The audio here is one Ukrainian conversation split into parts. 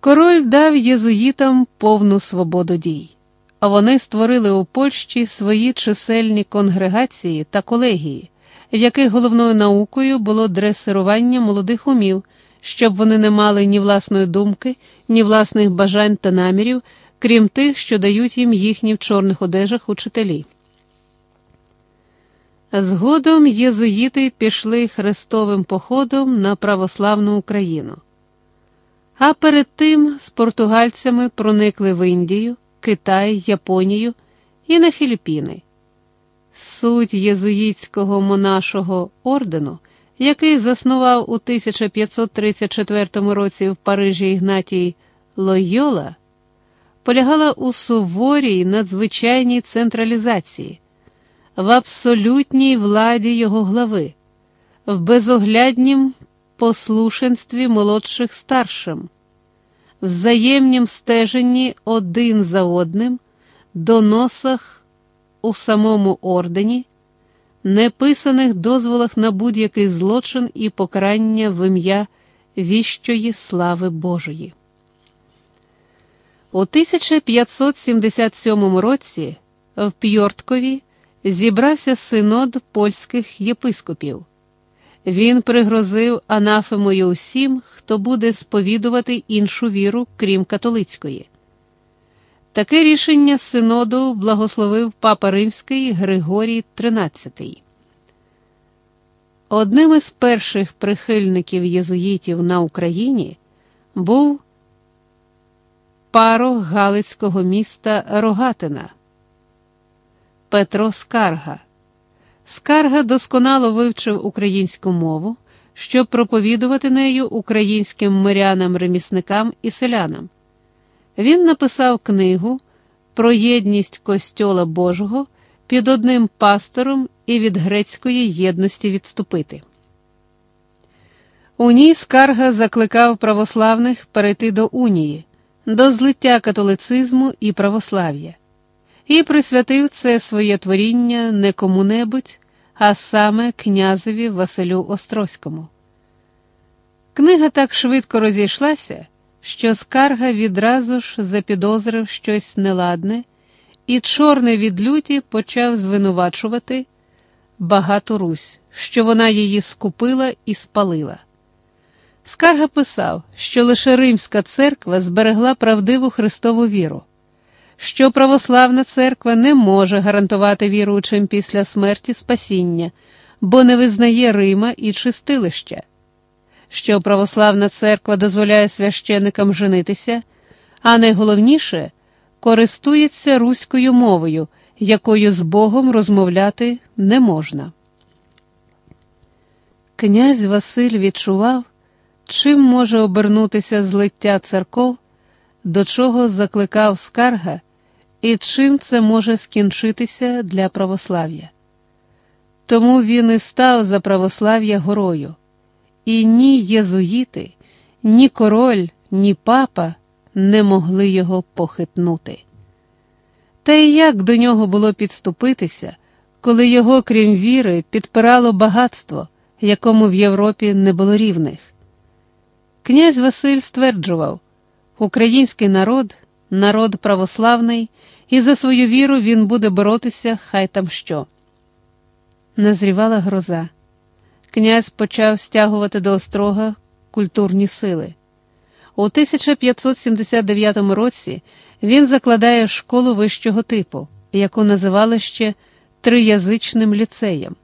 Король дав єзуїтам повну свободу дій, а вони створили у Польщі свої чисельні конгрегації та колегії, в яких головною наукою було дресирування молодих умів, щоб вони не мали ні власної думки, ні власних бажань та намірів, крім тих, що дають їм їхні в чорних одежах учителі. Згодом єзуїти пішли хрестовим походом на православну Україну. А перед тим з португальцями проникли в Індію, Китай, Японію і на Філіппіни. Суть єзуїтського монашого ордену, який заснував у 1534 році в Парижі Ігнатій Лойола, полягала у суворій надзвичайній централізації, в абсолютній владі його глави, в безогляднім послушенстві молодших старшим, взаємнім стеженні один за одним, доносах у самому ордені, неписаних дозволах на будь-який злочин і покарання в ім'я віщої слави Божої. У 1577 році в П'йорткові зібрався синод польських єпископів. Він пригрозив анафемою усім, хто буде сповідувати іншу віру, крім католицької. Таке рішення синоду благословив папа Римський Григорій XIII. Одним із перших прихильників єзуїтів на Україні був парох Галицького міста Рогатина Петро Скарга. Скарга досконало вивчив українську мову, щоб проповідувати нею українським мирянам, ремісникам і селянам. Він написав книгу про єдність Костьола Божого під одним пастором і від грецької єдності відступити. У ній скарга закликав православних перейти до унії, до злиття католицизму і православ'я, і присвятив це своє творіння не кому-небудь, а саме князеві Василю Острозькому. Книга так швидко розійшлася, що скарга відразу ж запідозрив щось неладне, і чорний від люті почав звинувачувати багату Русь, що вона її скупила і спалила. Скарга писав, що лише Римська церква зберегла правдиву Христову віру, що православна церква не може гарантувати віруючим після смерті спасіння, бо не визнає Рима і чистилища, що православна церква дозволяє священикам женитися, а найголовніше користується руською мовою, якою з Богом розмовляти не можна. Князь Василь відчував, чим може обернутися злиття церков, до чого закликав скарга і чим це може скінчитися для православ'я. Тому він і став за православ'я горою, і ні єзуїти, ні король, ні папа не могли його похитнути. Та й як до нього було підступитися, коли його, крім віри, підпирало багатство, якому в Європі не було рівних. Князь Василь стверджував, український народ народ православний, і за свою віру він буде боротися хай там що. Назрівала гроза. Князь почав стягувати до острога культурні сили. У 1579 році він закладає школу вищого типу, яку називали ще триязичним ліцеєм,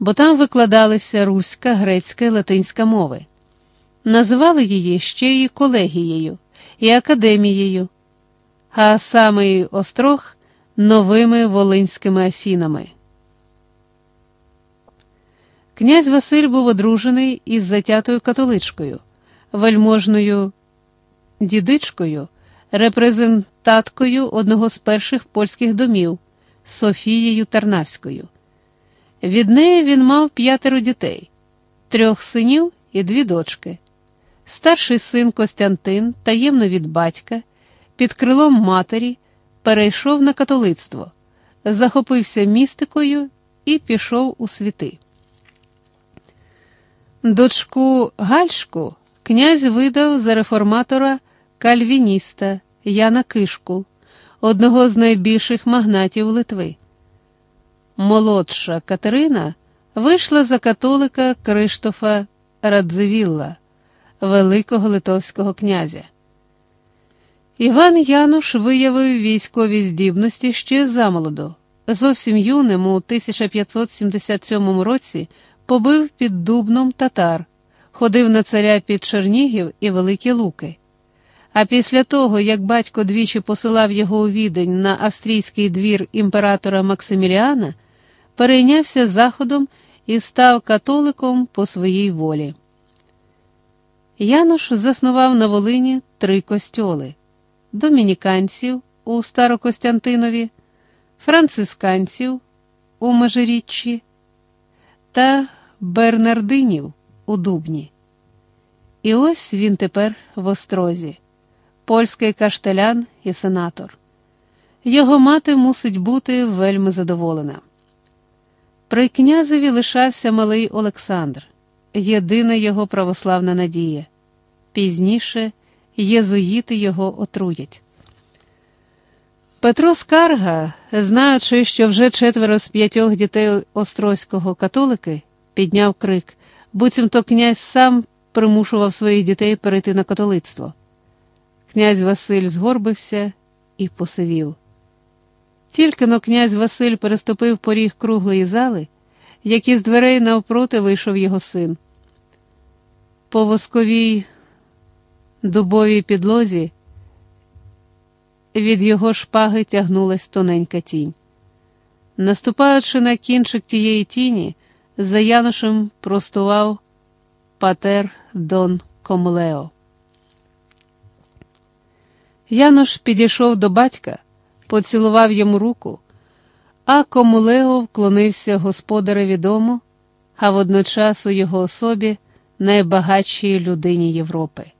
бо там викладалися руська, грецька і латинська мови. Називали її ще і колегією, і академією, а самий острог новими волинськими афінами. Князь Василь був одружений із затятою католичкою, вельможною дідичкою, репрезентаткою одного з перших польських домів Софією Тарнавською. Від неї він мав п'ятеро дітей, трьох синів і дві дочки. Старший син Костянтин, таємно від батька під крилом матері перейшов на католицтво, захопився містикою і пішов у світи. Дочку Гальшку князь видав за реформатора кальвініста Яна Кишку, одного з найбільших магнатів Литви. Молодша Катерина вийшла за католика Криштофа Радзивілла, великого литовського князя. Іван Януш виявив військові здібності ще замолоду. Зовсім юним у 1577 році побив під Дубном татар, ходив на царя під Чернігів і Великі Луки. А після того, як батько двічі посилав його у відень на австрійський двір імператора Максиміліана, перейнявся заходом і став католиком по своїй волі. Януш заснував на Волині три костьоли домініканців у Старокостянтинові, францисканців у Межиріччі та Бернардинів у Дубні. І ось він тепер в острозі, польський каштелян і сенатор. Його мати мусить бути вельми задоволена. При князеві лишався малий Олександр, єдина його православна надія. Пізніше єзуїти його отруять. Петро Скарга, знаючи, що вже четверо з п'ятьох дітей острозького католики, підняв крик, буцімто князь сам примушував своїх дітей перейти на католицтво. Князь Василь згорбився і посивів. Тільки но князь Василь переступив поріг круглої зали, як із дверей навпроти вийшов його син. По восковій дубовій підлозі від його шпаги тягнулась тоненька тінь. Наступаючи на кінчик тієї тіні, за Янушем простував патер Дон Комлео. Януш підійшов до батька, поцілував йому руку, а Комулео вклонився господареві дому, а водночас у його особі найбагатшій людині Європи.